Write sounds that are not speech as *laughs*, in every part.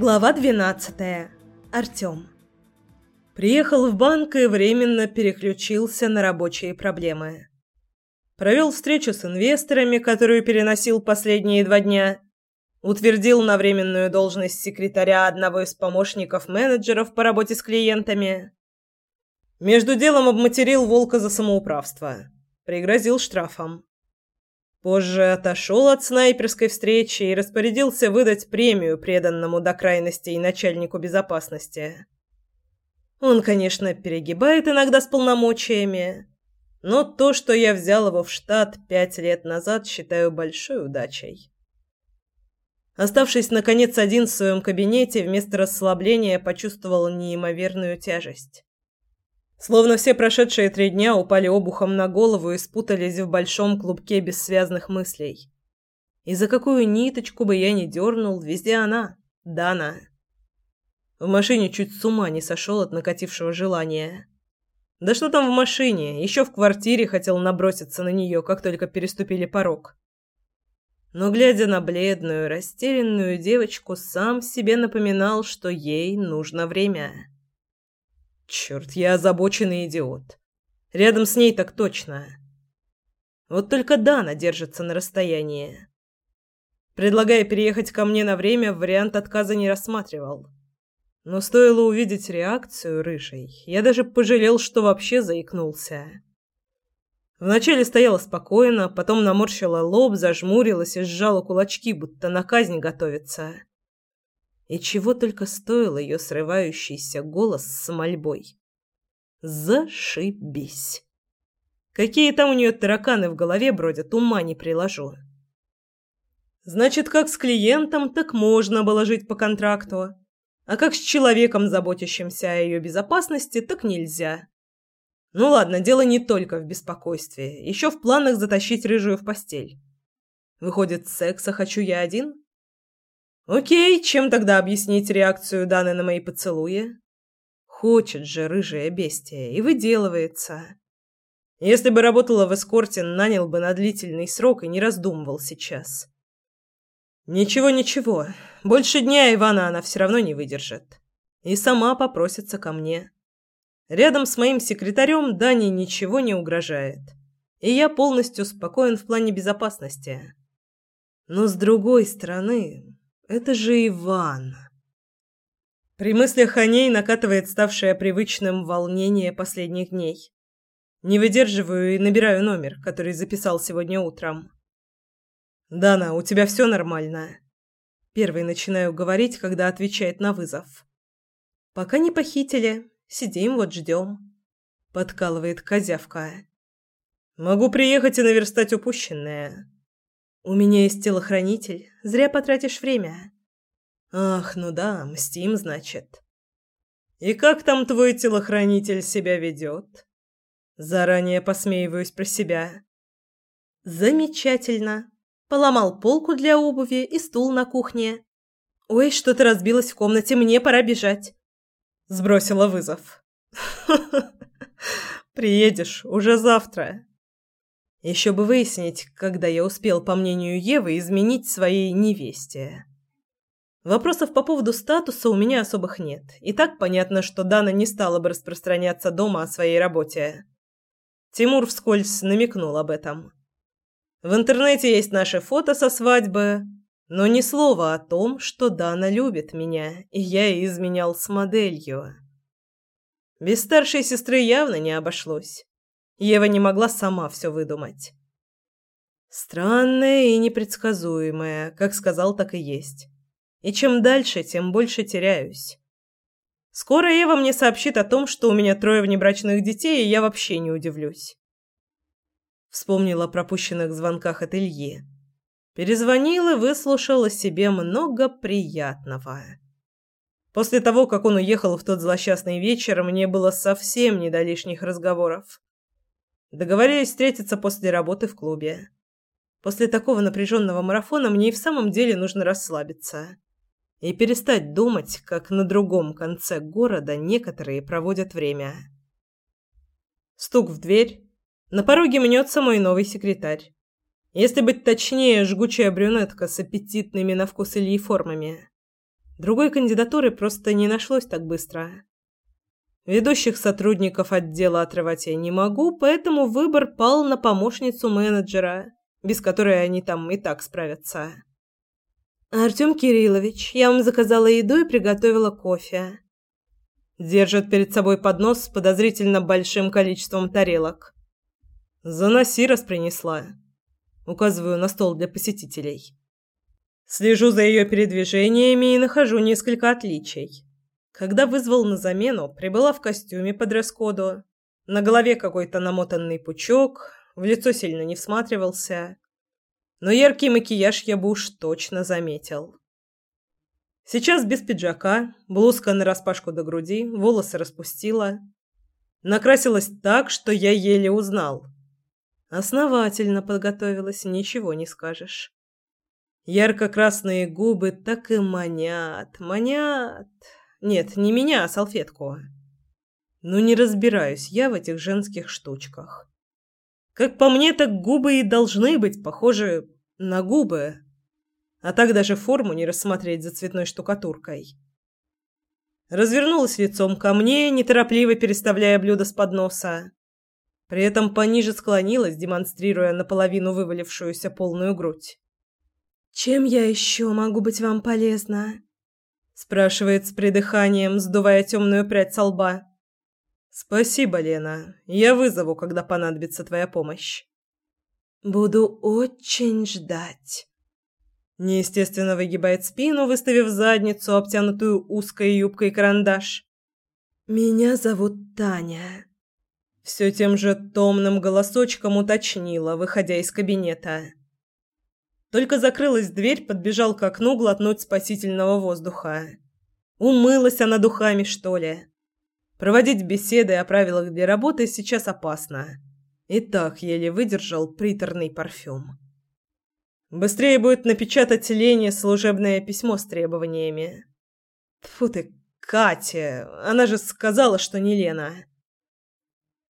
Глава 12. Артём. Приехал в банк и временно переключился на рабочие проблемы. Провел встречу с инвесторами, которую переносил последние два дня. Утвердил на временную должность секретаря одного из помощников менеджеров по работе с клиентами. Между делом обматерил волка за самоуправство. Пригрозил штрафом. Позже отошел от снайперской встречи и распорядился выдать премию преданному до крайностей начальнику безопасности. Он, конечно, перегибает иногда с полномочиями, но то, что я взял его в штат пять лет назад, считаю большой удачей. Оставшись, наконец, один в своем кабинете, вместо расслабления почувствовал неимоверную тяжесть. Словно все прошедшие три дня упали обухом на голову и спутались в большом клубке бессвязных мыслей. И за какую ниточку бы я ни дернул, везде она, Дана. В машине чуть с ума не сошел от накатившего желания. Да что там в машине, еще в квартире хотел наброситься на нее, как только переступили порог. Но, глядя на бледную, растерянную девочку, сам себе напоминал, что ей нужно время. Черт, я озабоченный идиот. Рядом с ней так точно. Вот только Дана держится на расстоянии. Предлагая переехать ко мне на время, вариант отказа не рассматривал. Но стоило увидеть реакцию рыжей, я даже пожалел, что вообще заикнулся. Вначале стояла спокойно, потом наморщила лоб, зажмурилась и сжала кулачки, будто на казнь готовится. И чего только стоил ее срывающийся голос с мольбой. Зашибись. Какие там у нее тараканы в голове бродят, ума не приложу. Значит, как с клиентом, так можно было жить по контракту. А как с человеком, заботящимся о ее безопасности, так нельзя. Ну ладно, дело не только в беспокойстве. Еще в планах затащить рыжую в постель. Выходит, секса хочу я один? Окей, чем тогда объяснить реакцию Даны на мои поцелуи? Хочет же рыжая бестия и выделывается. Если бы работала в эскорте, нанял бы на длительный срок и не раздумывал сейчас. Ничего, ничего. Больше дня Ивана она все равно не выдержит. И сама попросится ко мне. Рядом с моим секретарем Дане ничего не угрожает. И я полностью спокоен в плане безопасности. Но с другой стороны, это же Иван. При мыслях о ней накатывает ставшее привычным волнение последних дней. Не выдерживаю и набираю номер, который записал сегодня утром. «Дана, у тебя все нормально?» Первый начинаю говорить, когда отвечает на вызов. «Пока не похитили. Сидим вот ждем», — подкалывает козявка. «Могу приехать и наверстать упущенное». У меня есть телохранитель. Зря потратишь время. Ах, ну да, мстим, значит. И как там твой телохранитель себя ведет? Заранее посмеиваюсь про себя. Замечательно. Поломал полку для обуви и стул на кухне. Ой, что-то разбилось в комнате, мне пора бежать. Сбросила вызов. *laughs* Приедешь уже завтра. Еще бы выяснить, когда я успел, по мнению Евы, изменить своей невесте. Вопросов по поводу статуса у меня особых нет. И так понятно, что Дана не стала бы распространяться дома о своей работе. Тимур вскользь намекнул об этом. В интернете есть наши фото со свадьбы, но ни слова о том, что Дана любит меня, и я изменял с моделью. Без старшей сестры явно не обошлось. Ева не могла сама все выдумать. Странное и непредсказуемое, как сказал, так и есть. И чем дальше, тем больше теряюсь. Скоро Ева мне сообщит о том, что у меня трое внебрачных детей, и я вообще не удивлюсь. Вспомнила о пропущенных звонках от Ильи. Перезвонила и выслушала себе много приятного. После того, как он уехал в тот злосчастный вечер, мне было совсем не до лишних разговоров. Договорились встретиться после работы в клубе. После такого напряженного марафона мне и в самом деле нужно расслабиться и перестать думать, как на другом конце города некоторые проводят время. Стук в дверь. На пороге мнется мой новый секретарь. Если быть точнее, жгучая брюнетка с аппетитными на вкус Ильи формами. Другой кандидатуры просто не нашлось так быстро. Ведущих сотрудников отдела отрывать я не могу, поэтому выбор пал на помощницу менеджера, без которой они там и так справятся. Артём Кириллович, я вам заказала еду и приготовила кофе. Держит перед собой поднос с подозрительно большим количеством тарелок. Заноси, раз принесла. Указываю на стол для посетителей. Слежу за ее передвижениями и нахожу несколько отличий. Когда вызвал на замену, прибыла в костюме под дресс-коду. На голове какой-то намотанный пучок, в лицо сильно не всматривался но яркий макияж я бы уж точно заметил. Сейчас без пиджака, блузка нараспашку до груди, волосы распустила. Накрасилась так, что я еле узнал. Основательно подготовилась, ничего не скажешь. Ярко-красные губы так и манят, манят. Нет, не меня, а салфетку. Ну не разбираюсь я в этих женских штучках. Как по мне, так губы и должны быть похожи на губы. А так даже форму не рассмотреть за цветной штукатуркой. Развернулась лицом ко мне, неторопливо переставляя блюдо с подноса. При этом пониже склонилась, демонстрируя наполовину вывалившуюся полную грудь. «Чем я еще могу быть вам полезна?» Спрашивает с придыханием, сдувая темную прядь со лба. Спасибо, Лена. Я вызову, когда понадобится твоя помощь. Буду очень ждать. Неестественно выгибает спину, выставив задницу, обтянутую узкой юбкой карандаш. Меня зовут Таня. Все тем же томным голосочком уточнила, выходя из кабинета. Только закрылась дверь, подбежал к окну глотнуть спасительного воздуха. Умылась она духами, что ли? Проводить беседы о правилах для работы сейчас опасно. И так еле выдержал приторный парфюм. Быстрее будет напечатать Лене служебное письмо с требованиями. Тьфу ты, Катя, она же сказала, что не Лена.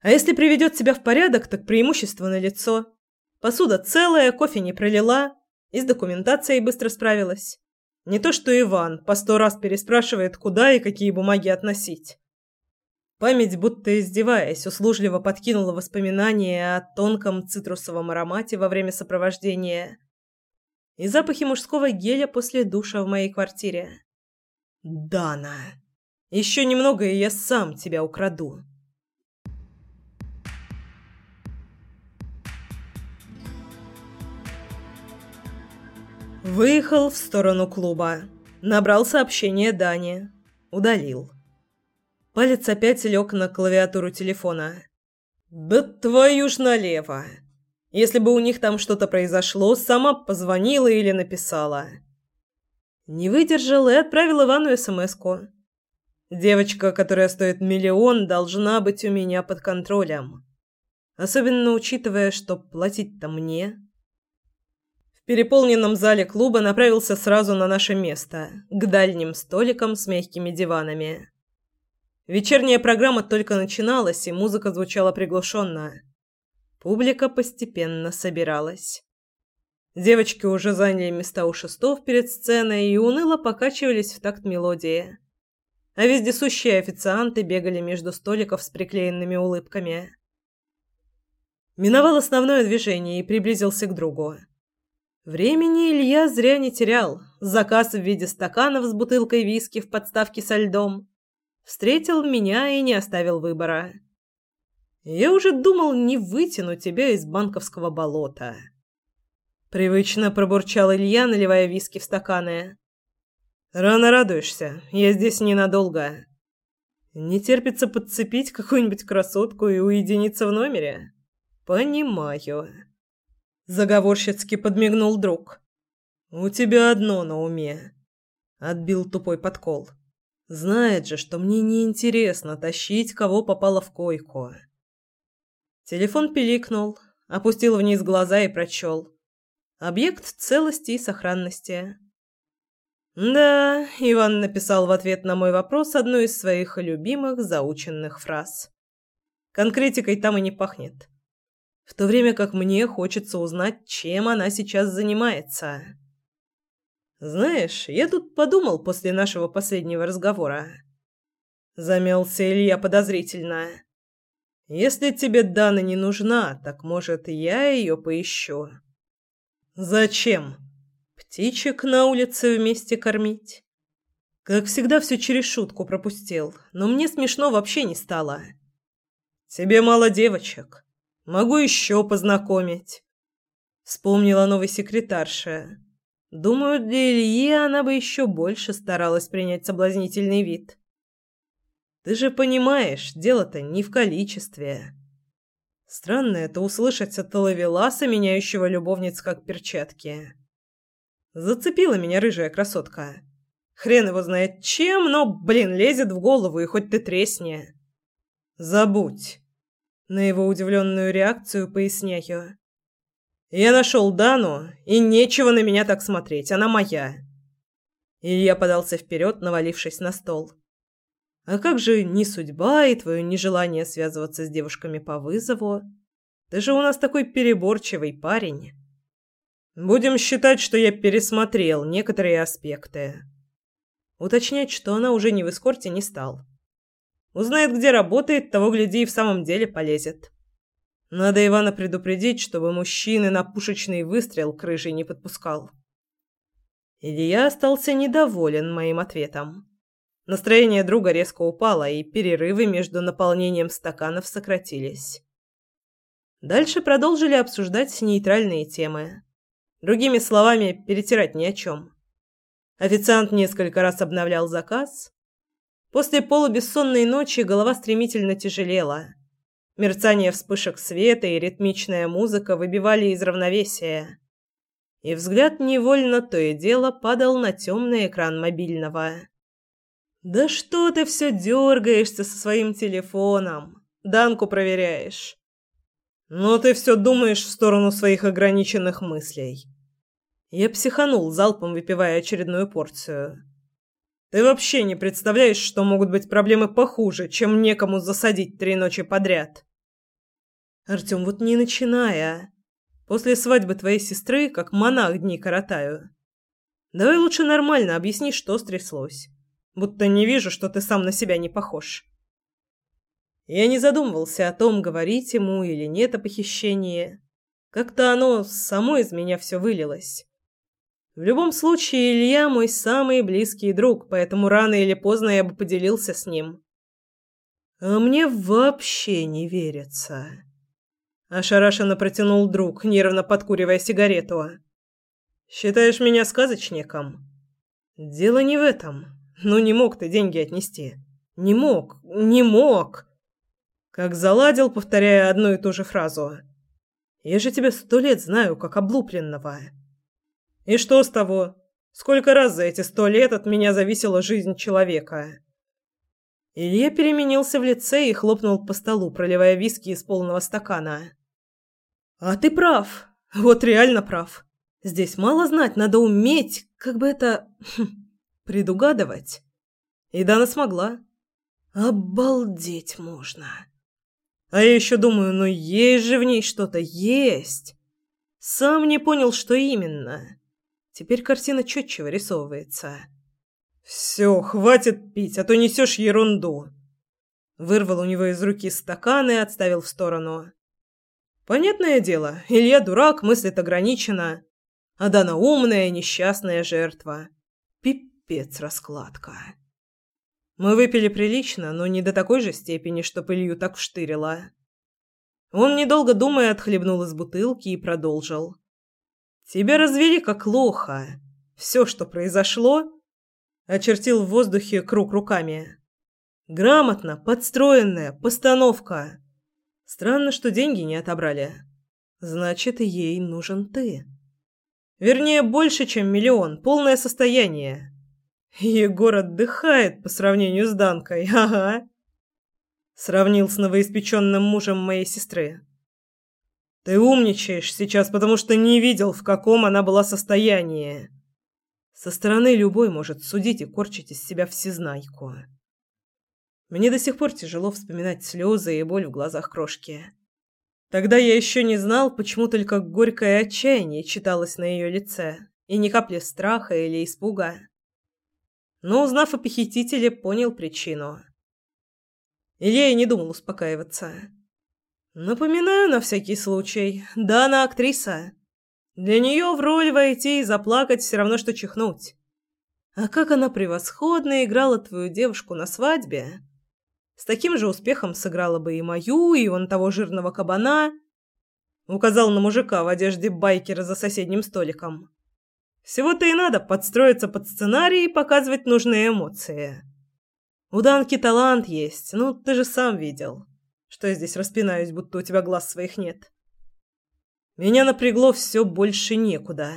А если приведет себя в порядок, так преимущество налицо. Посуда целая, кофе не пролила, и с документацией быстро справилась. Не то что Иван, по сто раз переспрашивает, куда и какие бумаги относить. Память, будто издеваясь, услужливо подкинула воспоминания о тонком цитрусовом аромате во время сопровождения и запахе мужского геля после душа в моей квартире. «Дана, еще немного, и я сам тебя украду». Выехал в сторону клуба. Набрал сообщение Дане. Удалил. Палец опять лег на клавиатуру телефона. «Да твою ж налево! Если бы у них там что-то произошло, сама позвонила или написала». Не выдержал и отправил Ивану СМС-ку. «Девочка, которая стоит миллион, должна быть у меня под контролем. Особенно учитывая, что платить-то мне». Переполненном зале клуба направился сразу на наше место, к дальним столикам с мягкими диванами. Вечерняя программа только начиналась, и музыка звучала приглушенно. Публика постепенно собиралась. Девочки уже заняли места у шестов перед сценой и уныло покачивались в такт мелодии. А вездесущие официанты бегали между столиков с приклеенными улыбками. Миновал основное движение и приблизился к другу. Времени Илья зря не терял. Заказ в виде стаканов с бутылкой виски в подставке со льдом встретил меня и не оставил выбора. Я уже думал не вытяну тебя из банковского болота. Привычно пробурчал Илья, наливая виски в стаканы. Рано радуешься, я здесь ненадолго. Не терпится подцепить какую-нибудь красотку и уединиться в номере. Понимаю. Заговорщицки подмигнул друг. У тебя одно на уме. Отбил тупой подкол. Знает же, что мне неинтересно тащить кого попало в койку. Телефон пиликнул, опустил вниз глаза и прочел. Объект целости и сохранности. Да, Иван написал в ответ на мой вопрос одну из своих любимых заученных фраз. Конкретикой там и не пахнет. В то время как мне хочется узнать, чем она сейчас занимается. Знаешь, я тут подумал после нашего последнего разговора. Замялся Илья подозрительно. Если тебе Дана не нужна, так, может, я ее поищу. Зачем? Птичек на улице вместе кормить? Как всегда, все через шутку пропустил, но мне смешно вообще не стало. Тебе мало девочек. Могу еще познакомить. Вспомнила новой секретарша. Думаю, для Ильи она бы еще больше старалась принять соблазнительный вид. Ты же понимаешь, дело-то не в количестве. Странно это услышать от ловеласа, меняющего любовниц как перчатки. Зацепила меня рыжая красотка. Хрен его знает чем, но, блин, лезет в голову, и хоть ты тресни. Забудь. На его удивленную реакцию поясняю. Я нашел Дану, и нечего на меня так смотреть, она моя. Илья подался вперед, навалившись на стол. А как же не судьба и твое нежелание связываться с девушками по вызову? Ты же у нас такой переборчивый парень. Будем считать, что я пересмотрел некоторые аспекты. Уточнять, что она уже не в эскорте, не стал. Узнает, где работает, того гляди и в самом деле полезет. Надо Ивана предупредить, чтобы мужчины на пушечный выстрел крышей не подпускал. Илья остался недоволен моим ответом. Настроение друга резко упало, и перерывы между наполнением стаканов сократились. Дальше продолжили обсуждать нейтральные темы. Другими словами, перетирать ни о чем. Официант несколько раз обновлял заказ. После полубессонной ночи голова стремительно тяжелела – Мерцание вспышек света и ритмичная музыка выбивали из равновесия. И взгляд невольно то и дело падал на темный экран мобильного. «Да что ты все дергаешься со своим телефоном? Данку проверяешь?» «Ну ты все думаешь в сторону своих ограниченных мыслей». Я психанул, залпом выпивая очередную порцию. «Ты вообще не представляешь, что могут быть проблемы похуже, чем некому засадить три ночи подряд». Артём, вот не начинай, а. После свадьбы твоей сестры как монах дни коротаю. Давай лучше нормально объясни, что стряслось. Будто не вижу, что ты сам на себя не похож. Я не задумывался о том, говорить ему или нет о похищении. Как-то оно само из меня все вылилось. В любом случае, Илья мой самый близкий друг, поэтому рано или поздно я бы поделился с ним. А мне вообще не верится. Ошарашенно протянул друг, нервно подкуривая сигарету. «Считаешь меня сказочником?» «Дело не в этом. Ну не мог ты деньги отнести. Не мог, не мог!» Как заладил, повторяя одну и ту же фразу. «Я же тебя сто лет знаю, как облупленного». «И что с того? Сколько раз за эти сто лет от меня зависела жизнь человека?» Илья переменился в лице и хлопнул по столу, проливая виски из полного стакана. «А ты прав. Вот реально прав. Здесь мало знать, надо уметь, как бы это... Хм, предугадывать». И Дана смогла. «Обалдеть можно!» А я еще думаю, ну есть же в ней что-то, есть. Сам не понял, что именно. Теперь картина четче вырисовывается. «Все, хватит пить, а то несешь ерунду!» Вырвал у него из руки стакан и отставил в сторону. Понятное дело, Илья дурак, мыслит ограниченно, а Дана умная, несчастная жертва. Пипец раскладка. Мы выпили прилично, но не до такой же степени, чтоб Илью так вштырило. Он, недолго думая, отхлебнул из бутылки и продолжил. «Тебя развели как лоха. Все, что произошло, очертил в воздухе круг руками. Грамотно, подстроенная постановка. Странно, что деньги не отобрали. Значит, ей нужен ты. Вернее, больше, чем миллион, полное состояние. Егор отдыхает по сравнению с Данкой, ага. Сравнил с новоиспеченным мужем моей сестры. Ты умничаешь сейчас, потому что не видел, в каком она была состоянии. Со стороны любой может судить и корчить из себя всезнайку. Мне до сих пор тяжело вспоминать слезы и боль в глазах крошки. Тогда я еще не знал, почему только горькое отчаяние читалось на ее лице, и ни капли страха или испуга. Но, узнав о похитителе, понял причину. Илья и не думал успокаиваться. Напоминаю на всякий случай, да она актриса. Для нее в роль войти и заплакать все равно, что чихнуть. А как она превосходно играла твою девушку на свадьбе. С таким же успехом сыграла бы и мою, и вон того жирного кабана. Указал на мужика в одежде байкера за соседним столиком. Всего-то и надо подстроиться под сценарий и показывать нужные эмоции. У Данки талант есть, ну ты же сам видел. Что я здесь распинаюсь, будто у тебя глаз своих нет. Меня напрягло все больше некуда.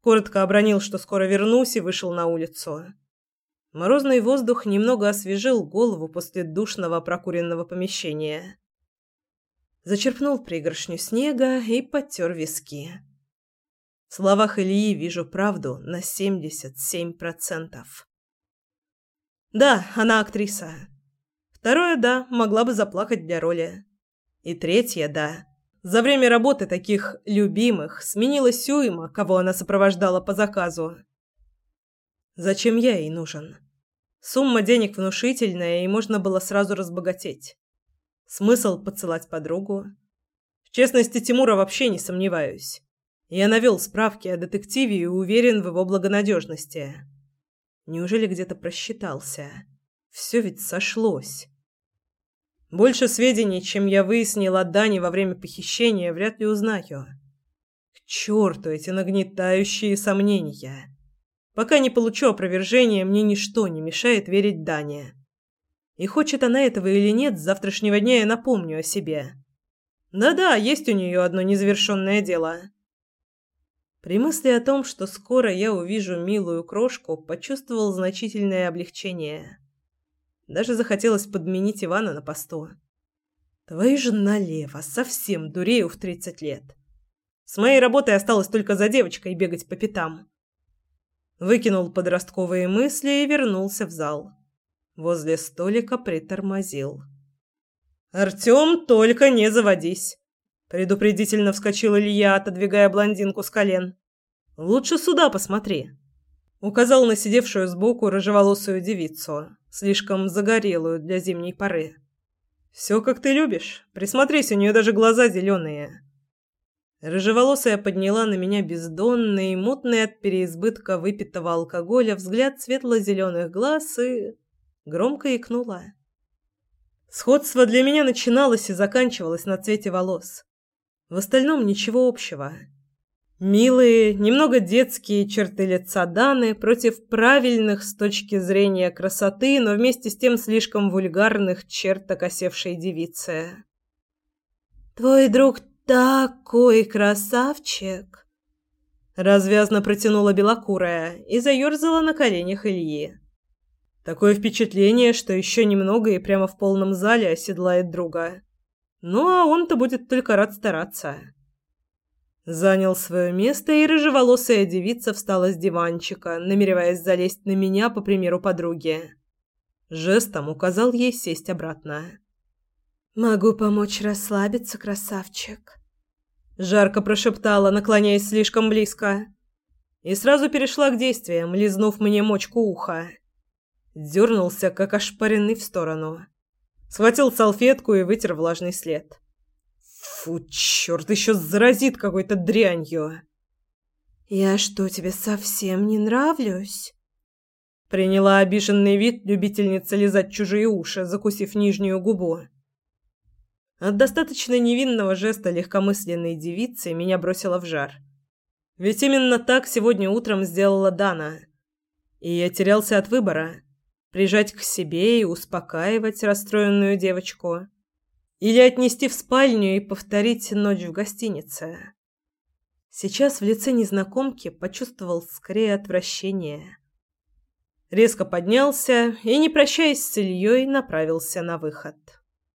Коротко обронил, что скоро вернусь, и вышел на улицу. Морозный воздух немного освежил голову после душного прокуренного помещения. Зачерпнул пригоршню снега и потер виски. В словах Ильи вижу правду на 77%. Да, она актриса. Второе «да» могла бы заплакать для роли. И третье «да». За время работы таких «любимых» сменилась уйма, кого она сопровождала по заказу. Зачем я ей нужен? Сумма денег внушительная, и можно было сразу разбогатеть. Смысл поцелать подругу? В честности Тимура вообще не сомневаюсь. Я навел справки о детективе и уверен в его благонадежности. Неужели где-то просчитался? Все ведь сошлось. Больше сведений, чем я выяснил о Дане во время похищения, вряд ли узнаю. К черту эти нагнетающие сомнения. Пока не получу опровержения, мне ничто не мешает верить Дане. И хочет она этого или нет, с завтрашнего дня я напомню о себе. Да-да, есть у нее одно незавершенное дело. При мысли о том, что скоро я увижу милую крошку, почувствовал значительное облегчение. Даже захотелось подменить Ивана на посту. Твою же налево, совсем дурею в тридцать лет. С моей работой осталось только за девочкой бегать по пятам. Выкинул подростковые мысли и вернулся в зал. Возле столика притормозил. «Артем, только не заводись!» Предупредительно вскочил Илья, отодвигая блондинку с колен. «Лучше сюда посмотри!» Указал на сидевшую сбоку рыжеволосую девицу, слишком загорелую для зимней поры. «Все, как ты любишь. Присмотрись, у нее даже глаза зеленые». Рыжеволосая подняла на меня бездонный, мутный от переизбытка выпитого алкоголя взгляд светло-зеленых глаз и громко икнула. Сходство для меня начиналось и заканчивалось на цвете волос. В остальном ничего общего. Милые, немного детские черты лица Даны против правильных с точки зрения красоты, но вместе с тем слишком вульгарных черт окосевшей девицы. «Твой друг такой красавчик!» Развязно протянула белокурая и заерзала на коленях Ильи. Такое впечатление, что еще немного и прямо в полном зале оседлает друга. Ну, а он-то будет только рад стараться. Занял свое место, и рыжеволосая девица встала с диванчика, намереваясь залезть на меня по примеру подруги. Жестом указал ей сесть обратно. «Могу помочь расслабиться, красавчик», — жарко прошептала, наклоняясь слишком близко. И сразу перешла к действиям, лизнув мне мочку уха. Дернулся, как ошпаренный в сторону. Схватил салфетку и вытер влажный след. Фу, черт, еще заразит какой-то дрянью. «Я что, тебе совсем не нравлюсь?» Приняла обиженный вид любительница лизать чужие уши, закусив нижнюю губу. От достаточно невинного жеста легкомысленной девицы меня бросило в жар. Ведь именно так сегодня утром сделала Дана. И я терялся от выбора прижать к себе и успокаивать расстроенную девочку, или отнести в спальню и повторить ночь в гостинице. Сейчас в лице незнакомки почувствовал скорее отвращение. Резко поднялся и, не прощаясь с Ильей, направился на выход.